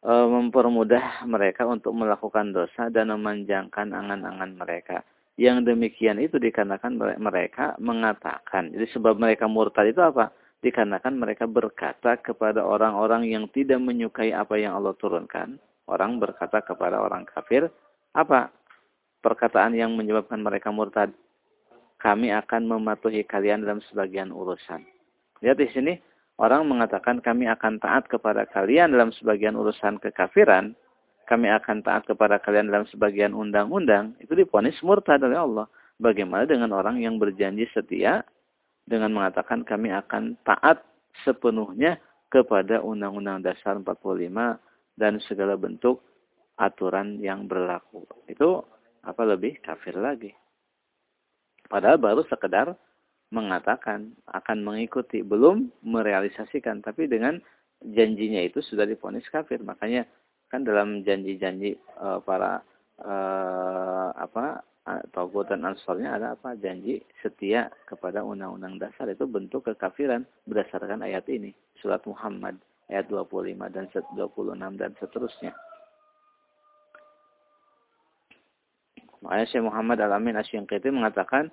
e, mempermudah mereka untuk melakukan dosa dan memanjangkan angan-angan mereka. Yang demikian itu dikarenakan mereka mengatakan. Jadi sebab mereka murtad itu apa? Dikarenakan mereka berkata kepada orang-orang yang tidak menyukai apa yang Allah turunkan. Orang berkata kepada orang kafir. Apa perkataan yang menyebabkan mereka murtad? kami akan mematuhi kalian dalam sebagian urusan. Lihat di sini, orang mengatakan kami akan taat kepada kalian dalam sebagian urusan kekafiran, kami akan taat kepada kalian dalam sebagian undang-undang, itu diponis murtad oleh Allah. Bagaimana dengan orang yang berjanji setia dengan mengatakan kami akan taat sepenuhnya kepada Undang-Undang Dasar 45 dan segala bentuk aturan yang berlaku. Itu apa lebih kafir lagi. Padahal baru sekedar mengatakan akan mengikuti, belum merealisasikan, tapi dengan janjinya itu sudah diponis kafir. Makanya kan dalam janji-janji uh, para uh, apa Togut dan Ansarnya ada apa janji setia kepada undang-undang dasar itu bentuk kekafiran berdasarkan ayat ini surat Muhammad ayat 25 dan 26 dan seterusnya. Makanya Syekh Muhammad Al-Amin Asyinqiti mengatakan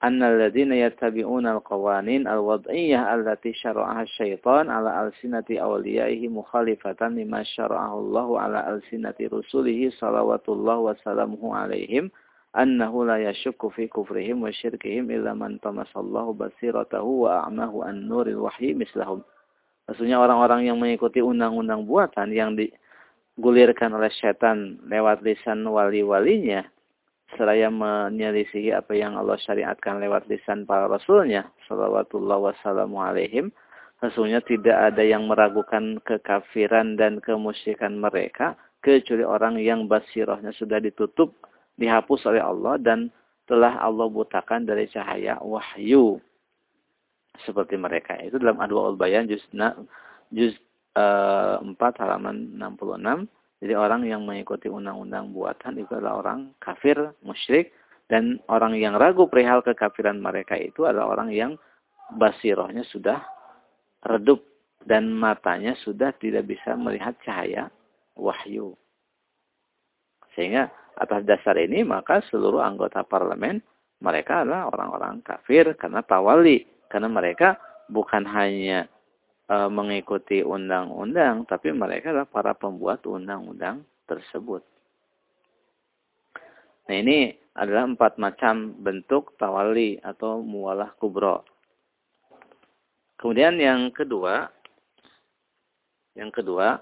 anna alladziina yattabi'una al-qawanin al-wad'iyyah allati syara'aha syaitan ala alsinati awliyaihi mukhalifatan lima syara'ahu Allah ala alsinati rusulihi salawatullah wa salamuhu alaihim annahu la yashukku fi kufrihim wa syirkihim illa man tamasallahu basiratahu wa a'mahu wahyi mislahum. Maksudnya orang-orang yang mengikuti undang-undang buatan yang digulirkan oleh setan lewat lisan wali-walinya seraya menyelisihi apa yang Allah syariatkan lewat lisan para rasulnya sallallahu wasallamu alaihim sesungguhnya tidak ada yang meragukan kekafiran dan kemusyrikan mereka kecuali orang yang basirahnya sudah ditutup dihapus oleh Allah dan telah Allah butakan dari cahaya wahyu seperti mereka. Itu dalam Adwaul Bayan juz juz uh, 4 halaman 66 jadi orang yang mengikuti undang-undang buatan itu adalah orang kafir, musyrik, dan orang yang ragu perihal kekafiran mereka itu adalah orang yang basirohnya sudah redup dan matanya sudah tidak bisa melihat cahaya wahyu. Sehingga atas dasar ini maka seluruh anggota parlemen mereka adalah orang-orang kafir karena tawali. Karena mereka bukan hanya e, mengikuti undang-undang, tapi mereka adalah para pembuat undang-undang tersebut. Nah ini adalah empat macam bentuk tawali atau mualah kubro. Kemudian yang kedua, yang kedua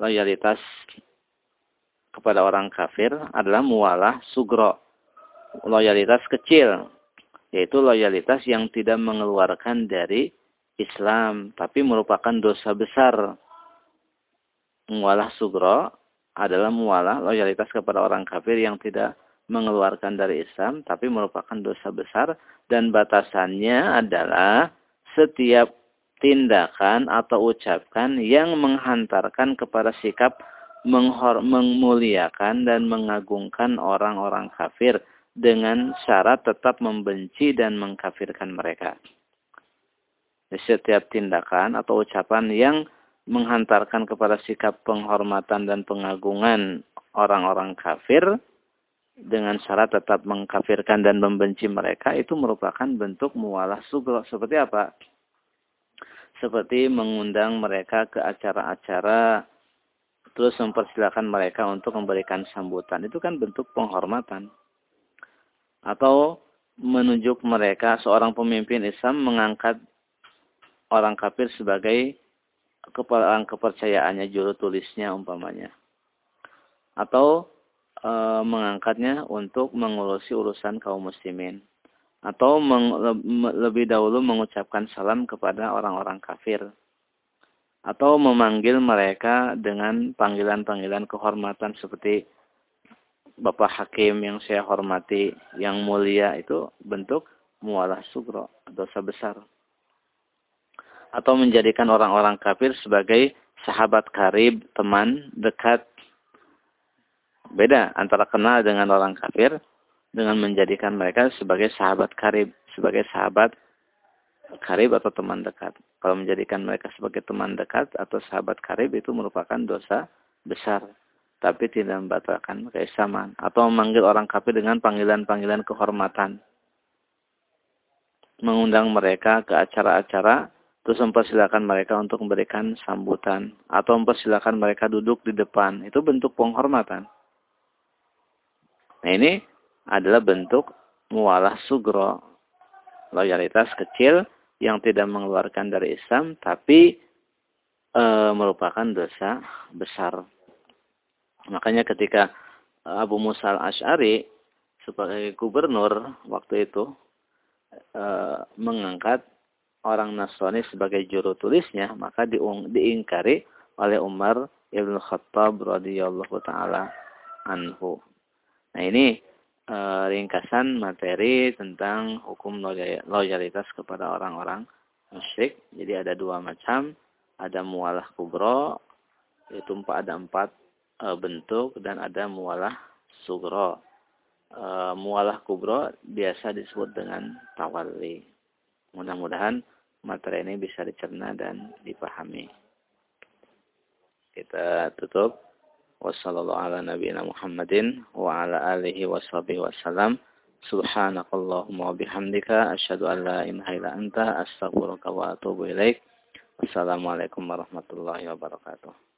loyalitas kepada orang kafir adalah mualah sugro, loyalitas kecil, yaitu loyalitas yang tidak mengeluarkan dari Islam, tapi merupakan dosa besar. Mualah sugro adalah mualah loyalitas kepada orang kafir yang tidak mengeluarkan dari Islam, tapi merupakan dosa besar dan batasannya adalah setiap tindakan atau ucapkan yang menghantarkan kepada sikap menghor memuliakan dan mengagungkan orang-orang kafir dengan syarat tetap membenci dan mengkafirkan mereka setiap tindakan atau ucapan yang menghantarkan kepada sikap penghormatan dan pengagungan orang-orang kafir dengan syarat tetap mengkafirkan dan membenci mereka itu merupakan bentuk mualah sugro. Seperti apa? Seperti mengundang mereka ke acara-acara terus mempersilahkan mereka untuk memberikan sambutan. Itu kan bentuk penghormatan. Atau menunjuk mereka seorang pemimpin Islam mengangkat orang kafir sebagai kepala kepercayaannya juru tulisnya umpamanya. Atau e, mengangkatnya untuk mengurusi urusan kaum muslimin. Atau meng, le, lebih dahulu mengucapkan salam kepada orang-orang kafir. Atau memanggil mereka dengan panggilan-panggilan kehormatan seperti Bapak Hakim yang saya hormati, yang mulia itu bentuk mualah sugro, dosa besar atau menjadikan orang-orang kafir sebagai sahabat karib, teman dekat. Beda antara kenal dengan orang kafir dengan menjadikan mereka sebagai sahabat karib, sebagai sahabat karib atau teman dekat. Kalau menjadikan mereka sebagai teman dekat atau sahabat karib itu merupakan dosa besar. Tapi tidak membatalkan keislaman. Atau memanggil orang kafir dengan panggilan-panggilan kehormatan. Mengundang mereka ke acara-acara Terus mempersilahkan mereka untuk memberikan sambutan. Atau mempersilahkan mereka duduk di depan. Itu bentuk penghormatan. Nah ini adalah bentuk mualah sugro, loyalitas kecil yang tidak mengeluarkan dari Islam, tapi e, merupakan dosa besar. Makanya ketika Abu Musa al-Ash'ari sebagai gubernur waktu itu e, mengangkat orang Nasrani sebagai juru tulisnya, maka diung, diingkari oleh Umar Ibn Khattab radhiyallahu taala anhu. Nah, ini e, ringkasan materi tentang hukum loyalitas kepada orang-orang musyrik. Jadi ada dua macam, ada mualah kubro, itu ada empat e, bentuk dan ada mualah sugro. E, mualah kubro biasa disebut dengan tawali. Mudah-mudahan materi ini bisa dicerna dan dipahami. Kita tutup. Wassalamualaikum ala nabiyina Muhammadin wa ala alihi wa sahbihi wasallam. Subhanakallahumma bihamdika anta. Wassalamualaikum warahmatullahi wabarakatuh.